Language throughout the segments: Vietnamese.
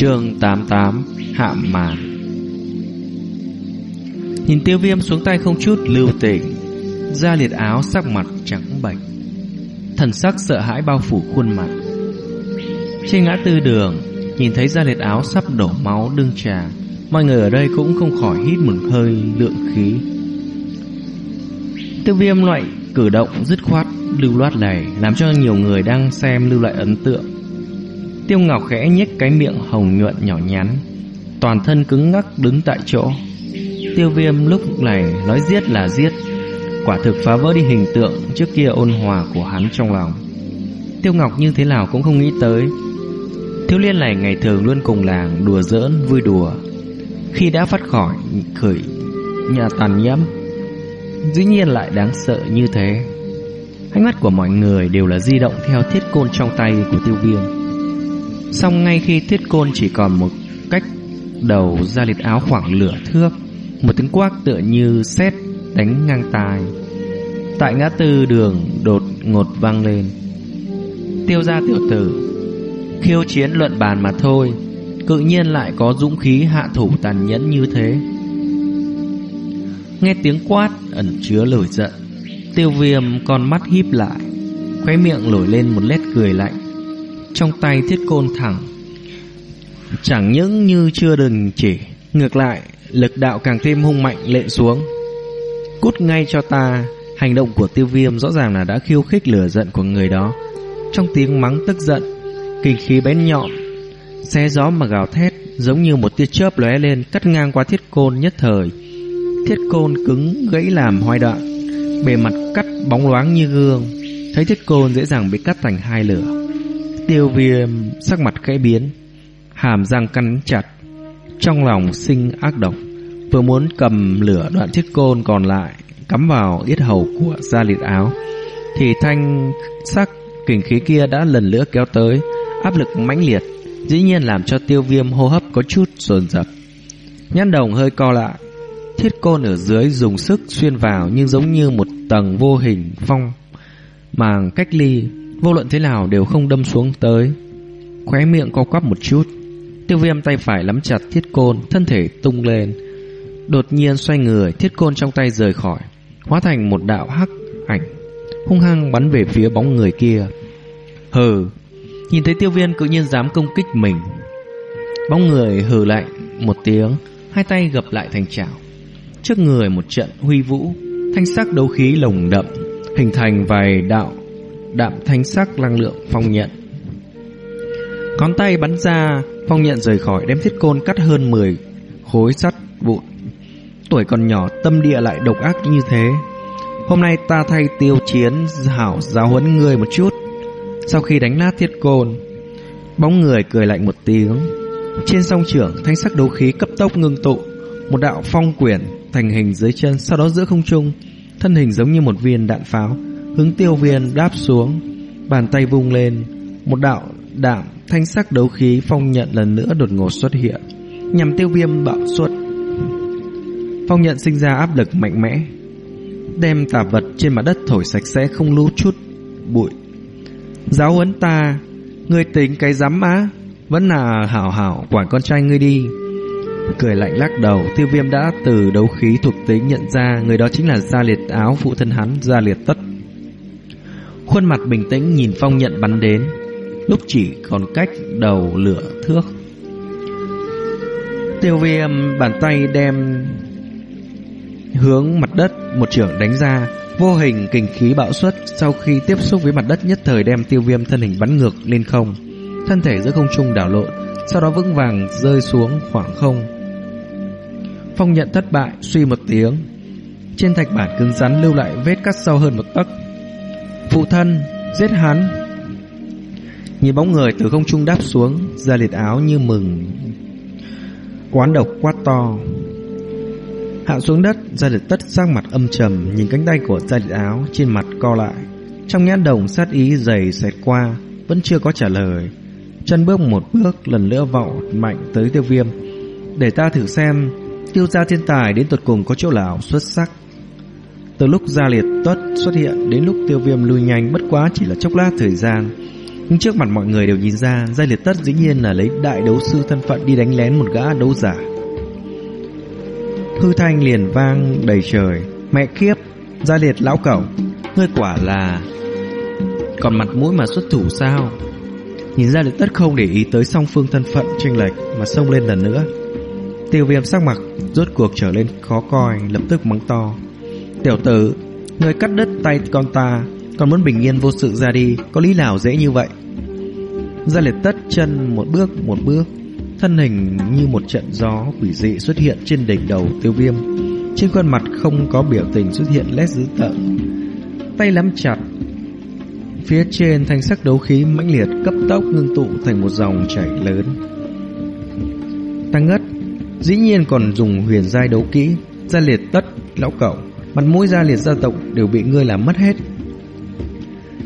Chương 88 Hạ màn Nhìn tiêu viêm xuống tay không chút lưu tình, Da liệt áo sắc mặt trắng bệch, Thần sắc sợ hãi bao phủ khuôn mặt. Trên ngã tư đường, Nhìn thấy da liệt áo sắp đổ máu đương trà Mọi người ở đây cũng không khỏi hít một hơi lượng khí. Tiêu viêm loại cử động dứt khoát lưu loát này, Làm cho nhiều người đang xem lưu lại ấn tượng. Tiêu Ngọc khẽ nhếch cái miệng hồng nhuận nhỏ nhắn, toàn thân cứng ngắc đứng tại chỗ. Tiêu Viêm lúc này nói giết là giết, quả thực phá vỡ đi hình tượng trước kia ôn hòa của hắn trong lòng. Tiêu Ngọc như thế nào cũng không nghĩ tới, thiếu liên này ngày thường luôn cùng làng đùa giỡn vui đùa, khi đã phát khỏi khởi nhà tàn nhẫm, dĩ nhiên lại đáng sợ như thế. Ánh mắt của mọi người đều là di động theo thiết côn trong tay của Tiêu Viêm. Xong ngay khi thiết côn chỉ còn một cách đầu ra liệt áo khoảng lửa thước, một tiếng quát tựa như sét đánh ngang tai. Tại ngã tư đường đột ngột vang lên. Tiêu gia tiểu tử, khiêu chiến luận bàn mà thôi, cự nhiên lại có dũng khí hạ thủ tàn nhẫn như thế. Nghe tiếng quát ẩn chứa lời giận, tiêu viêm con mắt híp lại, khóe miệng nổi lên một nét cười lạnh trong tay thiết côn thẳng. Chẳng những như chưa đừng chỉ, ngược lại, lực đạo càng thêm hung mạnh lệ xuống. Cút ngay cho ta, hành động của tiêu viêm rõ ràng là đã khiêu khích lửa giận của người đó. Trong tiếng mắng tức giận, kinh khí bén nhọn, xé gió mà gào thét giống như một tia chớp lóe lên cắt ngang qua thiết côn nhất thời. Thiết côn cứng gãy làm hoai đoạn, bề mặt cắt bóng loáng như gương, thấy thiết côn dễ dàng bị cắt thành hai lửa. Tiêu viêm, sắc mặt khẽ biến, Hàm răng cắn chặt, Trong lòng sinh ác độc, Vừa muốn cầm lửa đoạn chiếc côn còn lại, Cắm vào yết hầu của gia liệt áo, Thì thanh sắc kình khí kia đã lần nữa kéo tới, Áp lực mãnh liệt, Dĩ nhiên làm cho tiêu viêm hô hấp có chút dồn dập. Nhăn đồng hơi co lại, Thiết côn ở dưới dùng sức xuyên vào Nhưng giống như một tầng vô hình phong, Màng cách ly Vô luận thế nào đều không đâm xuống tới. Khóe miệng co quắp một chút. Tiêu viêm tay phải nắm chặt thiết côn, Thân thể tung lên. Đột nhiên xoay người, Thiết côn trong tay rời khỏi. Hóa thành một đạo hắc ảnh, Hung hăng bắn về phía bóng người kia. Hừ, Nhìn thấy tiêu viêm tự nhiên dám công kích mình. Bóng người hừ lạnh Một tiếng, Hai tay gập lại thành chảo. Trước người một trận huy vũ, Thanh sắc đấu khí lồng đậm, Hình thành vài đạo đạm thanh sắc năng lượng phong nhận. Ngón tay bắn ra, phong nhận rời khỏi đem thiết côn cắt hơn 10 khối sắt vụn. Tuổi còn nhỏ tâm địa lại độc ác như thế. Hôm nay ta thay tiêu chiến hảo giáo huấn người một chút. Sau khi đánh nát thiết côn, bóng người cười lạnh một tiếng. Trên song trưởng, thanh sắc đấu khí cấp tốc ngưng tụ, một đạo phong quyển thành hình dưới chân, sau đó giữa không trung, thân hình giống như một viên đạn pháo Hướng tiêu viên đáp xuống, Bàn tay vung lên, Một đạo đạm thanh sắc đấu khí phong nhận lần nữa đột ngột xuất hiện, Nhằm tiêu viêm bạo suất Phong nhận sinh ra áp lực mạnh mẽ, Đem tà vật trên mặt đất thổi sạch sẽ không lưu chút bụi. Giáo huấn ta, Ngươi tính cái dám á, Vẫn là hảo hảo quản con trai ngươi đi. Cười lạnh lắc đầu, Tiêu viêm đã từ đấu khí thuộc tính nhận ra, Người đó chính là Gia Liệt áo, phụ thân hắn, Gia Liệt tất. Khuôn mặt bình tĩnh nhìn phong nhận bắn đến. Lúc chỉ còn cách đầu lửa thước. Tiêu viêm bàn tay đem Hướng mặt đất, Một trưởng đánh ra. Vô hình kình khí bạo xuất, Sau khi tiếp xúc với mặt đất nhất thời đem tiêu viêm thân hình bắn ngược lên không. Thân thể giữa không trung đảo lộn, Sau đó vững vàng rơi xuống khoảng không. Phong nhận thất bại, Suy một tiếng. Trên thạch bản cứng rắn lưu lại vết cắt sâu hơn một tấc. Phụ thân, giết hắn. Nhìn bóng người từ không trung đáp xuống, ra liệt áo như mừng. Quán độc quát to. Hạ xuống đất, ra liệt tất sang mặt âm trầm, nhìn cánh tay của ra liệt áo trên mặt co lại. Trong nhãn đồng sát ý dày xẹt qua, vẫn chưa có trả lời. Chân bước một bước, lần nữa vọng mạnh tới tiêu viêm. Để ta thử xem, tiêu gia thiên tài đến tuột cùng có chỗ nào xuất sắc. Từ lúc gia liệt tuất xuất hiện đến lúc tiêu viêm lui nhanh, bất quá chỉ là chốc lát thời gian. Nhưng trước mặt mọi người đều nhìn ra, Gia liệt tất dĩ nhiên là lấy đại đấu sư thân phận Đi đánh lén một gã đấu giả. Hư thanh liền vang đầy trời, Mẹ kiếp, Gia liệt lão cẩu, Ngươi quả là Còn mặt mũi mà xuất thủ sao? Nhìn ra liệt tất không để ý tới song phương thân phận tranh lệch Mà xông lên lần nữa. Tiêu viêm sắc mặt Rốt cuộc trở lên khó coi, Lập tức mắng to. Tiểu tử, người cắt đứt tay con ta Còn muốn bình yên vô sự ra đi, Có lý nào dễ như vậy? Gia liệt tất chân một bước một bước, Thân hình như một trận gió quỷ dị xuất hiện trên đỉnh đầu tiêu viêm. Trên khuôn mặt không có biểu tình xuất hiện lét dữ tợn. Tay nắm chặt, Phía trên thanh sắc đấu khí mãnh liệt cấp tốc ngưng tụ thành một dòng chảy lớn. Tăng ngất, Dĩ nhiên còn dùng huyền giai đấu kỹ Gia liệt tất, lão cẩu. Mặt mũi gia liệt gia tộc đều bị ngươi làm mất hết.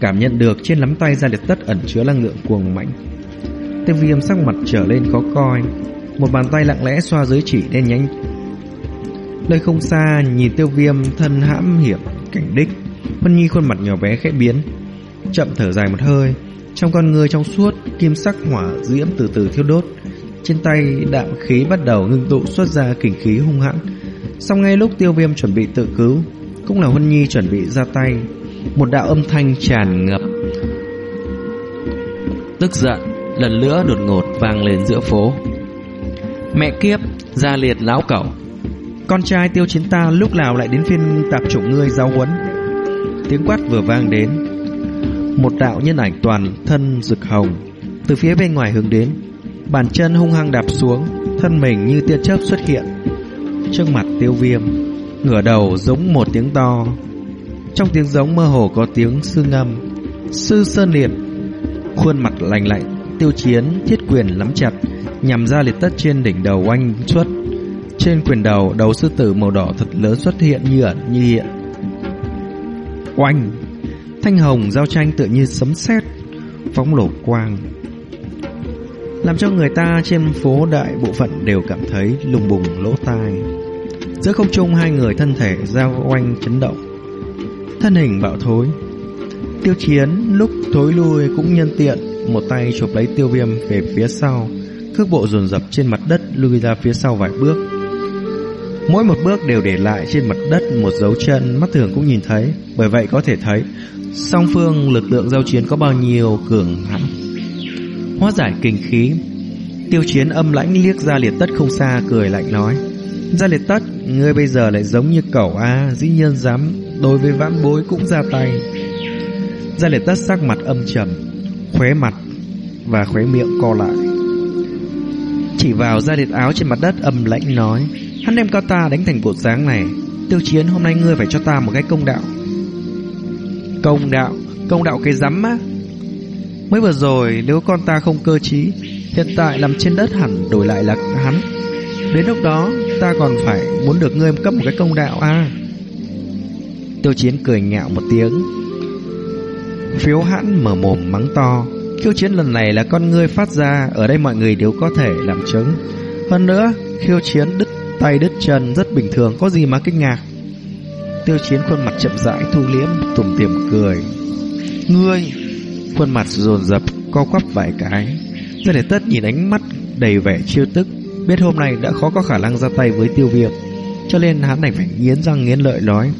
Cảm nhận được trên nắm tay gia liệt tất ẩn chứa năng lượng cuồng mạnh Tiêu viêm sắc mặt trở lên khó coi, Một bàn tay lặng lẽ xoa dưới chỉ đen nhánh. Nơi không xa nhìn tiêu viêm thân hãm hiểm, cảnh đích Vân Nhi khuôn mặt nhỏ bé khẽ biến. Chậm thở dài một hơi, Trong con người trong suốt, Kim sắc hỏa diễm từ từ thiêu đốt. Trên tay đạm khí bắt đầu ngưng tụ, xuất ra kình khí hung hãn. Sau ngay lúc tiêu viêm chuẩn bị tự cứu, Cũng là Huân Nhi chuẩn bị ra tay, Một đạo âm thanh tràn ngập. Tức giận, Lần nữa đột ngột vang lên giữa phố. Mẹ kiếp Gia liệt lão cẩu. Con trai tiêu chiến ta lúc nào lại đến phiên tạp chủng ngươi giáo huấn? Tiếng quát vừa vang đến, Một đạo nhân ảnh toàn thân rực hồng Từ phía bên ngoài hướng đến. Bàn chân hung hăng đạp xuống, Thân mình như tia chớp xuất hiện. Trước mặt tiêu viêm. Ngửa đầu giống một tiếng to. Trong tiếng giống mơ hồ có tiếng sư ngâm. Sư Sơn Liệt. Khuôn mặt lành lạnh, Tiêu chiến, thiết quyền nắm chặt, Nhằm ra liệt tất trên đỉnh đầu oanh xuất. Trên quyền đầu Đầu sư tử màu đỏ thật lớn xuất hiện như ẩn, như hiện. Oanh! Thanh hồng giao tranh tự như sấm sét, Phóng lổ quang. Làm cho người ta trên phố đại bộ phận đều cảm thấy lùng bùng, lỗ tai. Giữa không trung, hai người thân thể giao oanh chấn động. Thân hình bạo thối. Tiêu chiến lúc thối lui cũng nhân tiện, Một tay chụp lấy tiêu viêm về phía sau, Cước bộ dồn dập trên mặt đất lui ra phía sau vài bước. Mỗi một bước đều để lại trên mặt đất một dấu chân, mắt thường cũng nhìn thấy. Bởi vậy có thể thấy, Song phương lực lượng giao chiến có bao nhiêu cường hãn. Hóa giải kinh khí. Tiêu chiến âm lãnh liếc ra liệt tất không xa, cười lạnh nói Ra liệt tất, Ngươi bây giờ lại giống như cẩu A, Dĩ nhiên dám, đối với vãn bối cũng ra tay. Gia liệt tất sắc mặt âm trầm, Khóe mặt Và khóe miệng co lại. Chỉ vào gia liệt áo trên mặt đất âm lãnh nói, Hắn đem cao ta đánh thành bộ dáng này. Tiêu chiến, hôm nay ngươi phải cho ta một cái công đạo. Công đạo? Công đạo cái rắm á? Mới vừa rồi, nếu con ta không cơ trí, Hiện tại nằm trên đất hẳn đổi lại là hắn. Đến lúc đó, Ta còn phải muốn được ngươi cấp một cái công đạo à Tiêu chiến cười nhạo một tiếng. Phiếu hãn mở mồm mắng to. Khiêu chiến lần này là con ngươi phát ra, Ở đây mọi người đều có thể làm chứng. Hơn nữa, khiêu chiến đứt tay đứt chân rất bình thường, Có gì mà kinh ngạc. Tiêu chiến khuôn mặt chậm rãi thu liếm tủm tiệm cười. Ngươi Khuôn mặt dồn dập, co quắp vài cái. Gia để tất nhìn ánh mắt đầy vẻ chiêu tức, Biết hôm nay đã khó có khả năng ra tay với tiêu viêm. Cho nên hắn này phải nghiến răng nghiến lợi nói,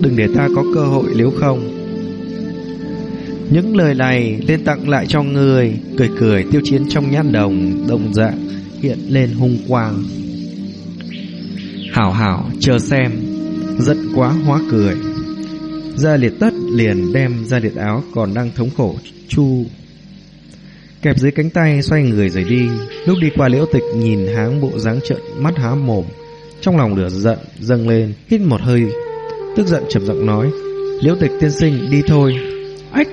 Đừng để ta có cơ hội nếu không. Những lời này lên tặng lại cho người, Cười cười tiêu chiến trong nhan đồng Đồng dạng hiện lên hung quang. Hảo hảo, chờ xem. Giận quá, hóa cười. Gia liệt tất liền đem ra liệt áo Còn đang thống khổ chu. Kẹp dưới cánh tay, xoay người rời đi. Lúc đi qua liễu tịch, Nhìn háng bộ dáng trợn mắt há mồm. Trong lòng lửa giận dâng lên, Hít một hơi. Tức giận trầm giọng nói, Liễu tịch tiên sinh, đi thôi. Ách,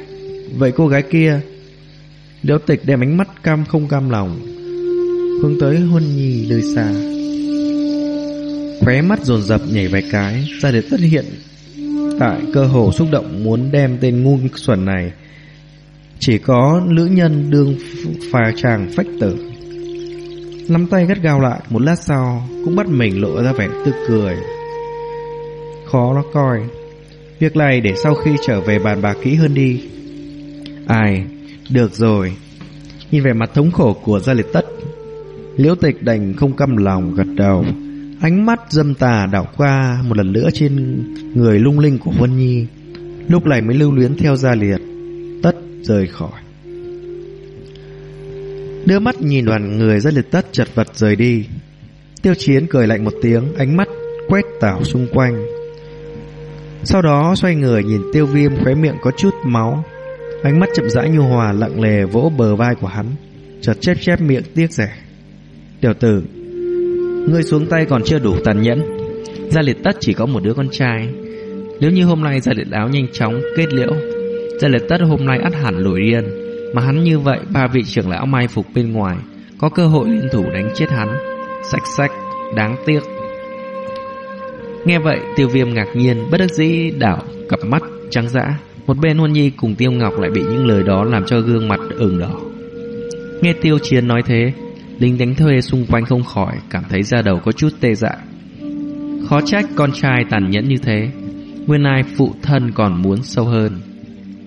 Vậy cô gái kia? Liễu tịch đem ánh mắt cam không cam lòng, Hướng tới Huân Nhi nơi xa. Khóe mắt dồn dập nhảy vài cái, Ra để tất hiện Tại cơ hồ xúc động muốn đem tên ngu xuẩn này. Chỉ có nữ nhân đương phà chàng phách tử. Nắm tay gắt gao lại, Một lát sau Cũng bắt mình lộ ra vẻ tươi cười. Khó nó coi. Việc này để sau khi trở về bàn bạc kỹ hơn đi. Ai, Được rồi. Nhìn vẻ mặt thống khổ của Gia Liệt Tất, Liễu tịch đành không căm lòng gật đầu. Ánh mắt dâm tà đảo qua Một lần nữa trên người lung linh của Vân Nhi, Lúc này mới lưu luyến theo Gia Liệt Tất rời khỏi. Đưa mắt nhìn đoàn người Gia Liệt Tất chật vật rời đi. Tiêu chiến cười lạnh một tiếng, Ánh mắt quét tảo xung quanh. Sau đó xoay người nhìn tiêu viêm khóe miệng có chút máu. Ánh mắt chậm rãi nhu hòa, lặng lề vỗ bờ vai của hắn, Chợt chép chép miệng tiếc rẻ. Tiểu tử Ngươi xuống tay còn chưa đủ tàn nhẫn. Gia liệt tất chỉ có một đứa con trai. Nếu như hôm nay gia liệt áo nhanh chóng kết liễu, Gia liệt tất hôm nay ắt hẳn lùi điên Mà hắn như vậy, ba vị trưởng lão mai phục bên ngoài, Có cơ hội liên thủ đánh chết hắn. Sách sách Đáng tiếc. Nghe vậy, tiêu viêm ngạc nhiên, Bất đắc dĩ đảo cặp mắt trắng dã. Một bên Huân Nhi cùng Tiêu Ngọc lại bị những lời đó Làm cho gương mặt ửng đỏ. Nghe Tiêu Chiến nói thế Lính đánh thuê xung quanh không khỏi Cảm thấy da đầu có chút tê dại. Khó trách con trai tàn nhẫn như thế. Nguyên ai phụ thân còn muốn sâu hơn.